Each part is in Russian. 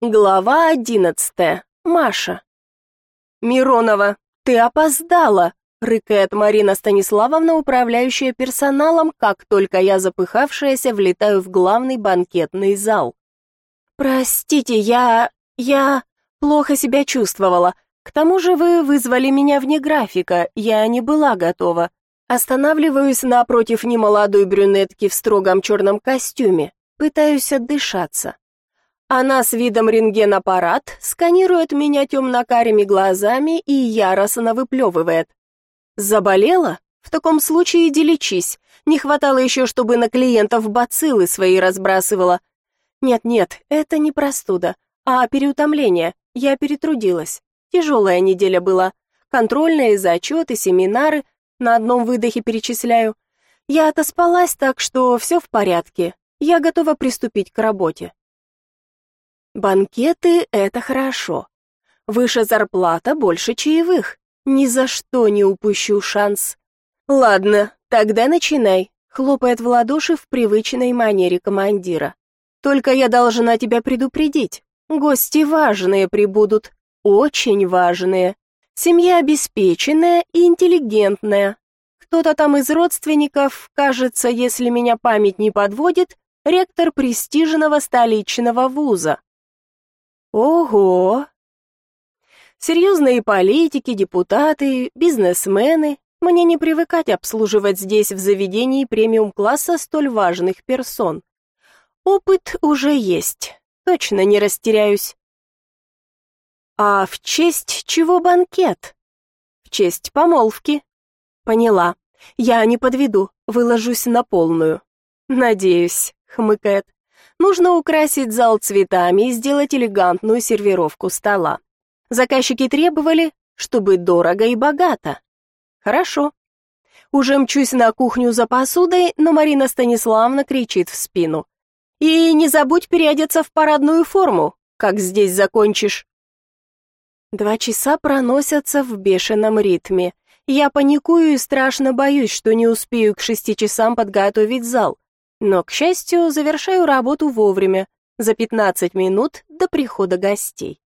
Глава одиннадцатая. Маша. «Миронова, ты опоздала!» — рыкает Марина Станиславовна, управляющая персоналом, как только я, запыхавшаяся, влетаю в главный банкетный зал. «Простите, я... я плохо себя чувствовала. К тому же вы вызвали меня вне графика, я не была готова. Останавливаюсь напротив немолодой брюнетки в строгом черном костюме, пытаюсь отдышаться. Она с видом рентген-аппарат сканирует меня темно-карими глазами и яростно выплевывает. «Заболела? В таком случае иди лечись. Не хватало еще, чтобы на клиентов бациллы свои разбрасывала. Нет-нет, это не простуда, а переутомление. Я перетрудилась. Тяжелая неделя была. Контрольные, зачеты, семинары. На одном выдохе перечисляю. Я отоспалась так, что все в порядке. Я готова приступить к работе. Банкеты — это хорошо. Выше зарплата, больше чаевых. Ни за что не упущу шанс. Ладно, тогда начинай, хлопает в ладоши в привычной манере командира. Только я должна тебя предупредить. Гости важные прибудут, очень важные. Семья обеспеченная и интеллигентная. Кто-то там из родственников, кажется, если меня память не подводит, ректор престижного столичного вуза. Ого! Серьезные политики, депутаты, бизнесмены. Мне не привыкать обслуживать здесь в заведении премиум-класса столь важных персон. Опыт уже есть. Точно не растеряюсь. А в честь чего банкет? В честь помолвки. Поняла. Я не подведу, выложусь на полную. Надеюсь, хмыкает. Нужно украсить зал цветами и сделать элегантную сервировку стола. Заказчики требовали, чтобы дорого и богато. Хорошо. Уже мчусь на кухню за посудой, но Марина Станиславовна кричит в спину. «И не забудь переодеться в парадную форму, как здесь закончишь». Два часа проносятся в бешеном ритме. Я паникую и страшно боюсь, что не успею к шести часам подготовить зал. Но, к счастью, завершаю работу вовремя, за 15 минут до прихода гостей.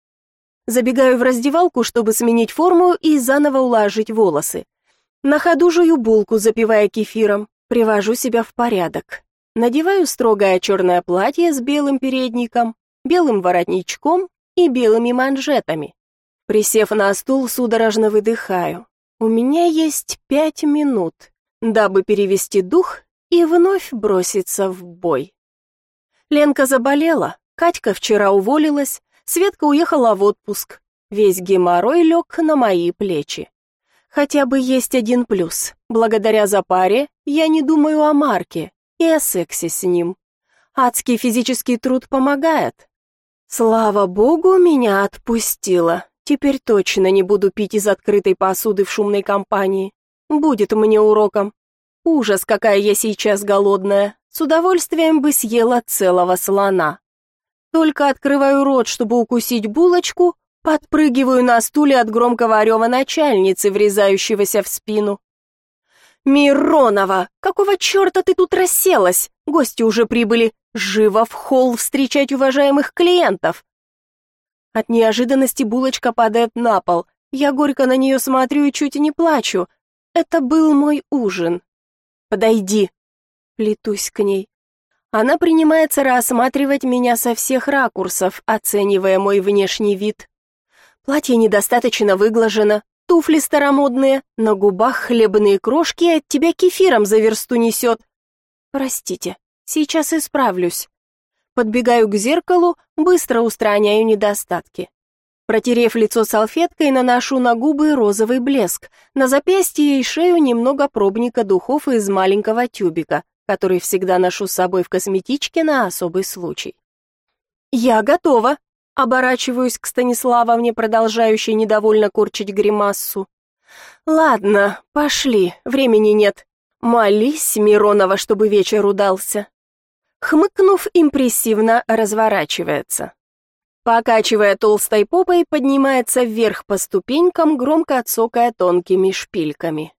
Забегаю в раздевалку, чтобы сменить форму и заново уложить волосы. На ходу жую булку, запивая кефиром, привожу себя в порядок. Надеваю строгое черное платье с белым передником, белым воротничком и белыми манжетами. Присев на стул, судорожно выдыхаю. У меня есть пять минут, дабы перевести дух и вновь броситься в бой. Ленка заболела, Катька вчера уволилась, Светка уехала в отпуск. Весь геморрой лег на мои плечи. Хотя бы есть один плюс. Благодаря запаре я не думаю о Марке и о сексе с ним. Адский физический труд помогает. Слава богу, меня отпустило. Теперь точно не буду пить из открытой посуды в шумной компании. Будет мне уроком. Ужас, какая я сейчас голодная. С удовольствием бы съела целого слона. Только открываю рот, чтобы укусить булочку, подпрыгиваю на стуле от громкого рева начальницы, врезающегося в спину. «Миронова, какого черта ты тут расселась? Гости уже прибыли. Живо в холл встречать уважаемых клиентов!» От неожиданности булочка падает на пол. Я горько на нее смотрю и чуть не плачу. Это был мой ужин. Подойди. Плетусь к ней. Она принимается рассматривать меня со всех ракурсов, оценивая мой внешний вид. Платье недостаточно выглажено, туфли старомодные, на губах хлебные крошки, от тебя кефиром за версту несет. Простите, сейчас исправлюсь. Подбегаю к зеркалу, быстро устраняю недостатки. Протерев лицо салфеткой, наношу на губы розовый блеск, на запястье и шею немного пробника духов из маленького тюбика, который всегда ношу с собой в косметичке на особый случай. «Я готова», — оборачиваюсь к Станиславовне, продолжающей недовольно корчить гримассу. «Ладно, пошли, времени нет. Молись, Миронова, чтобы вечер удался». Хмыкнув, импрессивно разворачивается. Покачивая толстой попой, поднимается вверх по ступенькам, громко отсокая тонкими шпильками.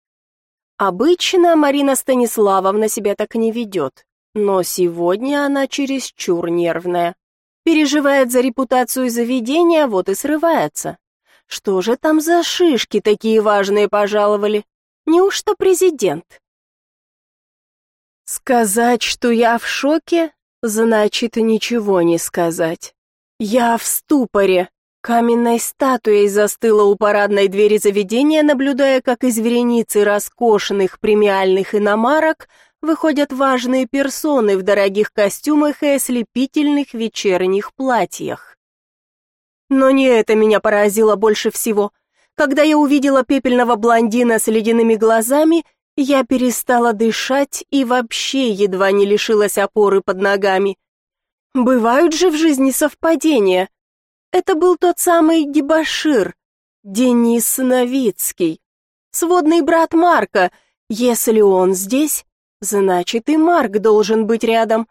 Обычно Марина Станиславовна себя так не ведет, но сегодня она чересчур нервная. Переживает за репутацию заведения, вот и срывается. Что же там за шишки такие важные пожаловали? Неужто президент? Сказать, что я в шоке, значит ничего не сказать. Я в ступоре. Каменной статуей застыла у парадной двери заведения, наблюдая, как из вереницы роскошных премиальных иномарок выходят важные персоны в дорогих костюмах и ослепительных вечерних платьях. Но не это меня поразило больше всего. Когда я увидела пепельного блондина с ледяными глазами, я перестала дышать и вообще едва не лишилась опоры под ногами. Бывают же в жизни совпадения. Это был тот самый дебошир, Денис Новицкий, сводный брат Марка. Если он здесь, значит и Марк должен быть рядом.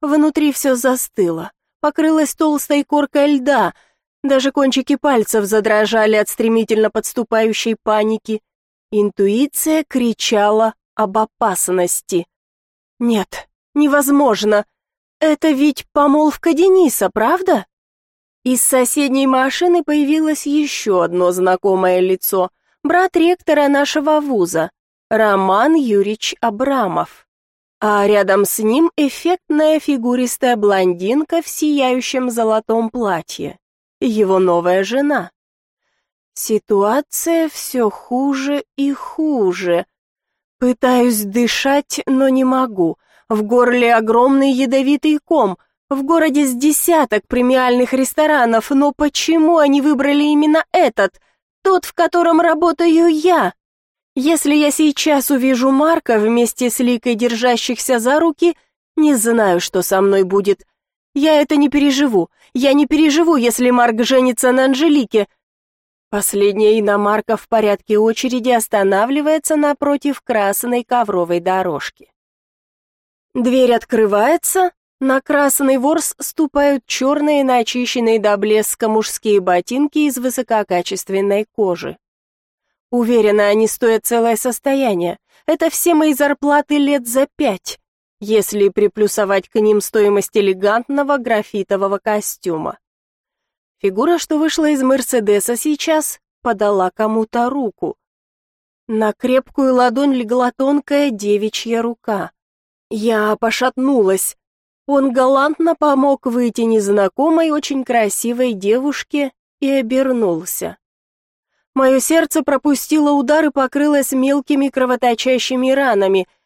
Внутри все застыло, покрылось толстой коркой льда — даже кончики пальцев задрожали от стремительно подступающей паники. Интуиция кричала об опасности. Нет, невозможно. Это ведь помолвка Дениса, правда? Из соседней машины появилось еще одно знакомое лицо. Брат ректора нашего вуза, Роман Юрьевич Абрамов. А рядом с ним эффектная фигуристая блондинка в сияющем золотом платье его новая жена. Ситуация все хуже и хуже. Пытаюсь дышать, но не могу. В горле огромный ядовитый ком. В городе с десяток премиальных ресторанов, но почему они выбрали именно этот, тот, в котором работаю я? Если я сейчас увижу Марка вместе с Ликой, держащихся за руки, не знаю, что со мной будет. Я это не переживу. Я не переживу, если Марк женится на Анжелике. Последняя иномарка в порядке очереди останавливается напротив красной ковровой дорожки. Дверь открывается, на красный ворс ступают черные начищенные до блеска мужские ботинки из высококачественной кожи. Уверена, они стоят целое состояние. Это все мои зарплаты лет за пять если приплюсовать к ним стоимость элегантного графитового костюма. Фигура, что вышла из Мерседеса сейчас, подала кому-то руку. На крепкую ладонь легла тонкая девичья рука. Я пошатнулась. Он галантно помог выйти незнакомой, очень красивой девушке и обернулся. Мое сердце пропустило удар и покрылось мелкими кровоточащими ранами —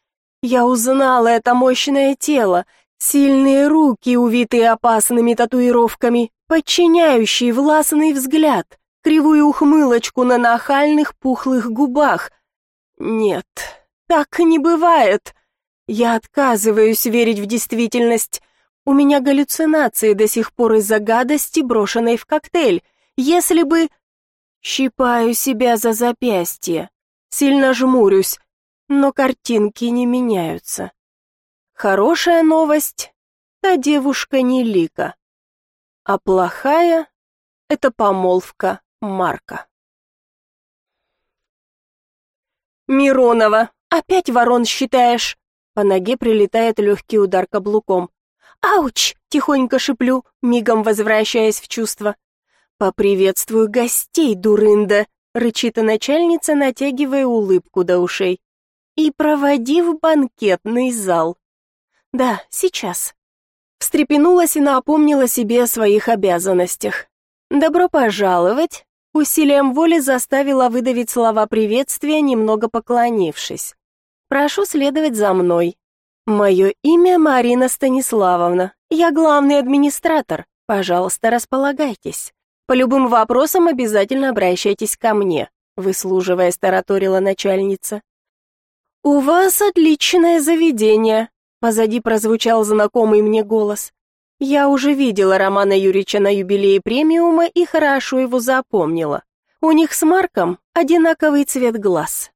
я узнала это мощное тело, сильные руки, увитые опасными татуировками, подчиняющий властный взгляд, кривую ухмылочку на нахальных пухлых губах. Нет, так не бывает. Я отказываюсь верить в действительность. У меня галлюцинации до сих пор из-за гадости, брошенной в коктейль. Если бы... Щипаю себя за запястье. Сильно жмурюсь но картинки не меняются. Хорошая новость — та девушка не Лика, а плохая — это помолвка Марка. «Миронова, опять ворон считаешь?» По ноге прилетает легкий удар каблуком. «Ауч!» — тихонько шиплю, мигом возвращаясь в чувство. «Поприветствую гостей, дурында!» — рычит начальница, натягивая улыбку до ушей и проводи в банкетный зал. Да, сейчас. Встрепенулась и напомнила себе о своих обязанностях. Добро пожаловать. Усилием воли заставила выдавить слова приветствия, немного поклонившись. Прошу следовать за мной. Мое имя Марина Станиславовна. Я главный администратор. Пожалуйста, располагайтесь. По любым вопросам обязательно обращайтесь ко мне, выслуживая тараторила начальница. «У вас отличное заведение», — позади прозвучал знакомый мне голос. Я уже видела Романа Юрьевича на юбилее премиума и хорошо его запомнила. У них с Марком одинаковый цвет глаз.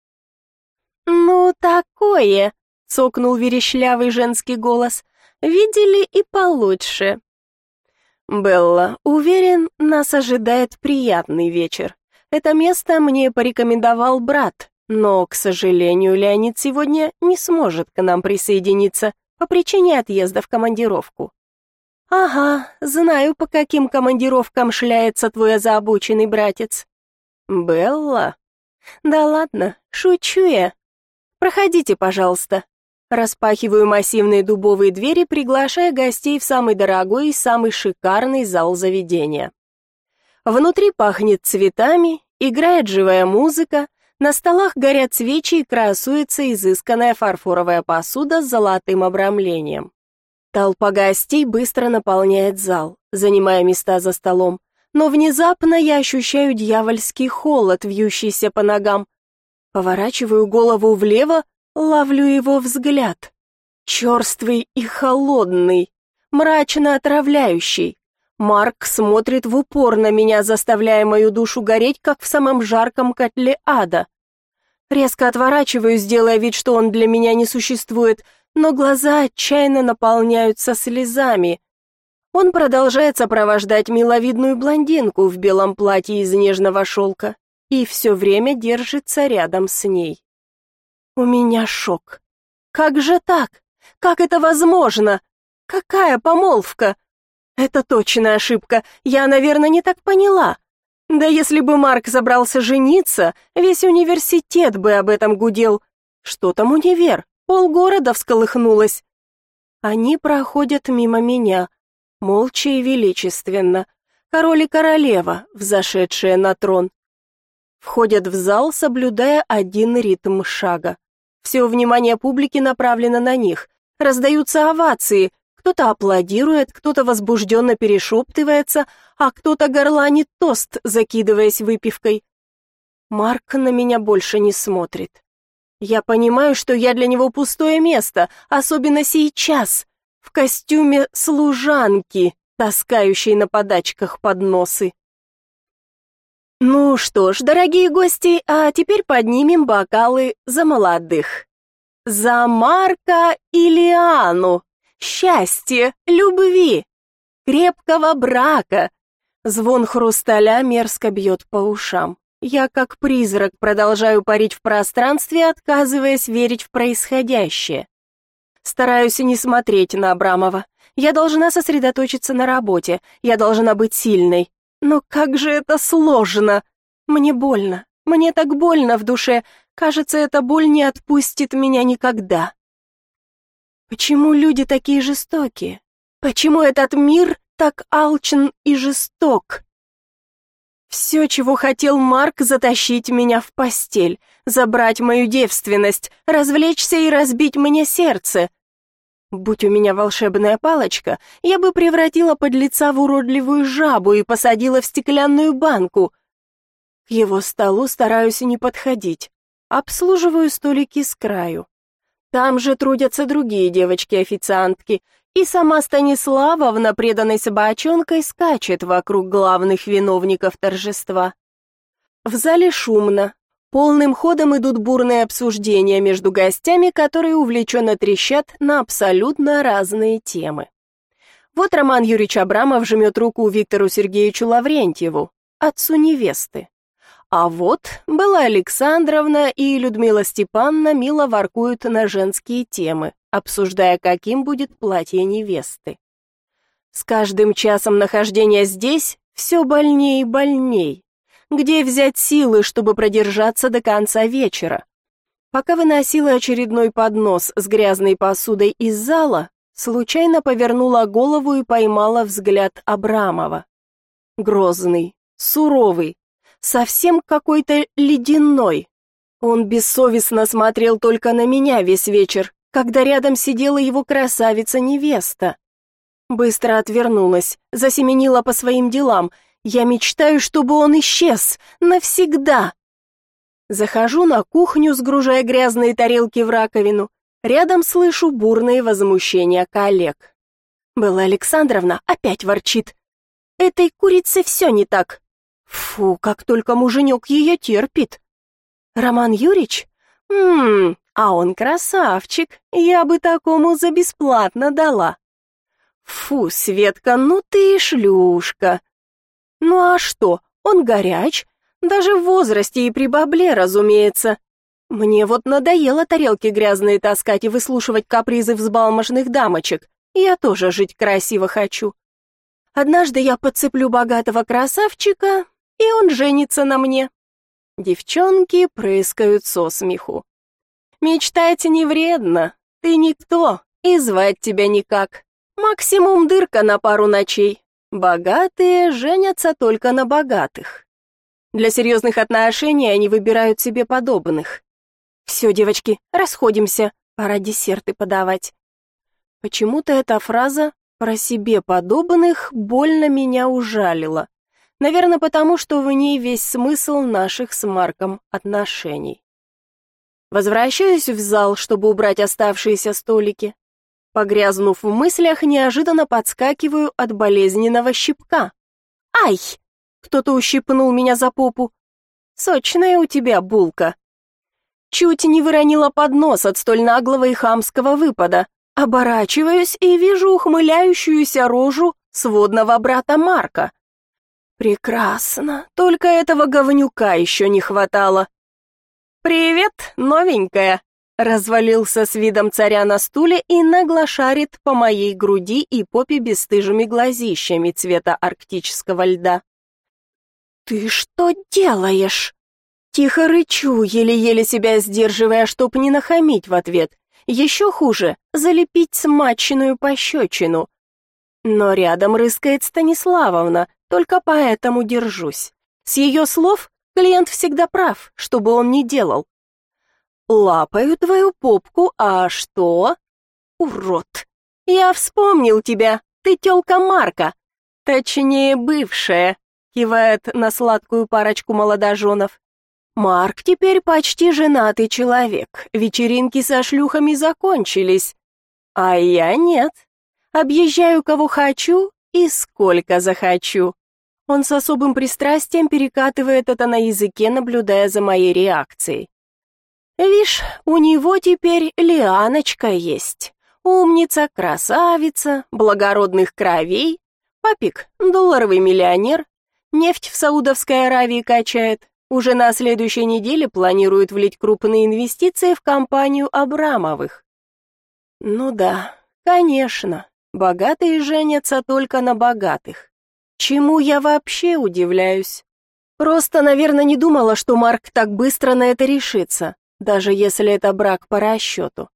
«Ну, такое», — цокнул верещлявый женский голос. «Видели и получше». «Белла, уверен, нас ожидает приятный вечер. Это место мне порекомендовал брат, но, к сожалению, Леонид сегодня не сможет к нам присоединиться по причине отъезда в командировку. Ага, знаю, по каким командировкам шляется твой озабоченный братец. Белла? Да ладно, шучу я. Проходите, пожалуйста. Распахиваю массивные дубовые двери, приглашая гостей в самый дорогой и самый шикарный зал заведения. Внутри пахнет цветами, играет живая музыка, на столах горят свечи и красуется изысканная фарфоровая посуда с золотым обрамлением. Толпа гостей быстро наполняет зал, занимая места за столом, но внезапно я ощущаю дьявольский холод, вьющийся по ногам. Поворачиваю голову влево, ловлю его взгляд. Черствый и холодный, мрачно отравляющий. Марк смотрит в упор на меня, заставляя мою душу гореть, как в самом жарком котле ада. Резко отворачиваюсь, делая вид, что он для меня не существует, но глаза отчаянно наполняются слезами. Он продолжает сопровождать миловидную блондинку в белом платье из нежного шелка и все время держится рядом с ней. У меня шок. Как же так? Как это возможно? Какая помолвка? Это точно ошибка. Я, наверное, не так поняла. Да если бы Марк забрался жениться, весь университет бы об этом гудел. Что там универ? Полгорода всколыхнулось. Они проходят мимо меня, молча и величественно. Король и королева, взошедшие на трон. Входят в зал, соблюдая один ритм шага. Все внимание публики направлено на них. Раздаются овации, кто-то аплодирует, кто-то возбужденно перешептывается, а кто-то горланит тост, закидываясь выпивкой. Марк на меня больше не смотрит. Я понимаю, что я для него пустое место, особенно сейчас, в костюме служанки, таскающей на подачках подносы. Ну что ж, дорогие гости, а теперь поднимем бокалы за молодых. За Марка и Лиану счастья, любви, крепкого брака. Звон хрусталя мерзко бьет по ушам. Я как призрак продолжаю парить в пространстве, отказываясь верить в происходящее. Стараюсь не смотреть на Абрамова. Я должна сосредоточиться на работе, я должна быть сильной. Но как же это сложно! Мне больно, мне так больно в душе. Кажется, эта боль не отпустит меня никогда. Почему люди такие жестокие? Почему этот мир так алчен и жесток? Все, чего хотел Марк, затащить меня в постель, забрать мою девственность, развлечься и разбить мне сердце. Будь у меня волшебная палочка, я бы превратила подлеца в уродливую жабу и посадила в стеклянную банку. К его столу стараюсь не подходить. Обслуживаю столики с краю. Там же трудятся другие девочки-официантки, и сама Станиславовна, преданной собачонкой, скачет вокруг главных виновников торжества. В зале шумно. Полным ходом идут бурные обсуждения между гостями, которые увлеченно трещат на абсолютно разные темы. Вот Роман Юрьевич Абрамов жмет руку Виктору Сергеевичу Лаврентьеву, отцу невесты. А вот была Александровна и Людмила Степановна мило воркуют на женские темы, обсуждая, каким будет платье невесты. С каждым часом нахождения здесь все больнее и больней. Где взять силы, чтобы продержаться до конца вечера? Пока выносила очередной поднос с грязной посудой из зала, случайно повернула голову и поймала взгляд Абрамова. Грозный, суровый, совсем какой-то ледяной. Он бессовестно смотрел только на меня весь вечер, когда рядом сидела его красавица-невеста. Быстро отвернулась, засеменила по своим делам. Я мечтаю, чтобы он исчез навсегда. Захожу на кухню, сгружая грязные тарелки в раковину. Рядом слышу бурные возмущения коллег. Белла Александровна опять ворчит. Этой курице все не так. Фу, как только муженек ее терпит. Роман Юрьевич? Ммм, а он красавчик, я бы такому за бесплатно дала. Фу, Светка, ну ты и шлюшка. Ну а что, он горяч, даже в возрасте и при бабле, разумеется. Мне вот надоело тарелки грязные таскать и выслушивать капризы взбалмошных дамочек. Я тоже жить красиво хочу. Однажды я подцеплю богатого красавчика, и он женится на мне. Девчонки прыскают со смеху. Мечтать не вредно, ты никто, и звать тебя никак. Максимум дырка на пару ночей. Богатые женятся только на богатых. Для серьезных отношений они выбирают себе подобных. Все, девочки, расходимся, пора десерты подавать. Почему-то эта фраза про себе подобных больно меня ужалила. Наверное, потому что в ней весь смысл наших с Марком отношений. Возвращаюсь в зал, чтобы убрать оставшиеся столики. Погрязнув в мыслях, неожиданно подскакиваю от болезненного щипка. «Ай!» Кто-то ущипнул меня за попу. «Сочная у тебя булка!» Чуть не выронила поднос от столь наглого и хамского выпада. Оборачиваюсь и вижу ухмыляющуюся рожу сводного брата Марка. Прекрасно, только этого говнюка еще не хватало. «Привет, новенькая!» Развалился с видом царя на стуле и нагло шарит по моей груди и попе бесстыжими глазищами цвета арктического льда. «Ты что делаешь?» Тихо рычу, еле-еле себя сдерживая, чтоб не нахамить в ответ. Еще хуже — залепить смаченную пощечину. Но рядом рыскает Станиславовна, только поэтому держусь. С ее слов клиент всегда прав, что бы он ни делал. «Лапаю твою попку, а что?» «Урод! Я вспомнил тебя, ты тёлка Марка, точнее, бывшая», кивает на сладкую парочку молодоженов. Марк теперь почти женатый человек, вечеринки со шлюхами закончились. А я нет. Объезжаю кого хочу и сколько захочу. Он с особым пристрастием перекатывает это на языке, наблюдая за моей реакцией. Вишь, у него теперь Лианочка есть. Умница, красавица, благородных кровей. Папик, долларовый миллионер, нефть в Саудовской Аравии качает, уже на следующей неделе планируют влить крупные инвестиции в компанию Абрамовых. Ну да, конечно, богатые женятся только на богатых. Чему я вообще удивляюсь? Просто, наверное, не думала, что Марк так быстро на это решится, даже если это брак по расчету.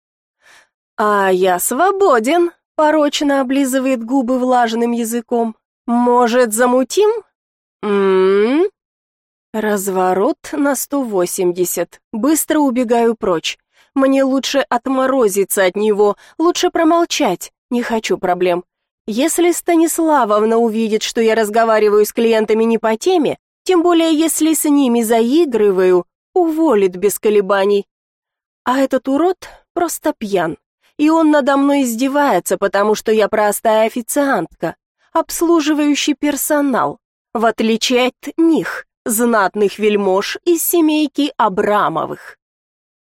А я свободен, порочно облизывает губы влажным языком. Может, замутим? М-м. Разворот на 180. Быстро убегаю прочь. Мне лучше отморозиться от него, лучше промолчать. Не хочу проблем. Если Станиславовна увидит, что я разговариваю с клиентами не по теме, тем более если с ними заигрываю, уволит без колебаний. А этот урод просто пьян. И он надо мной издевается, потому что я простая официантка, обслуживающий персонал, в отличие от них знатных вельмож из семейки Абрамовых.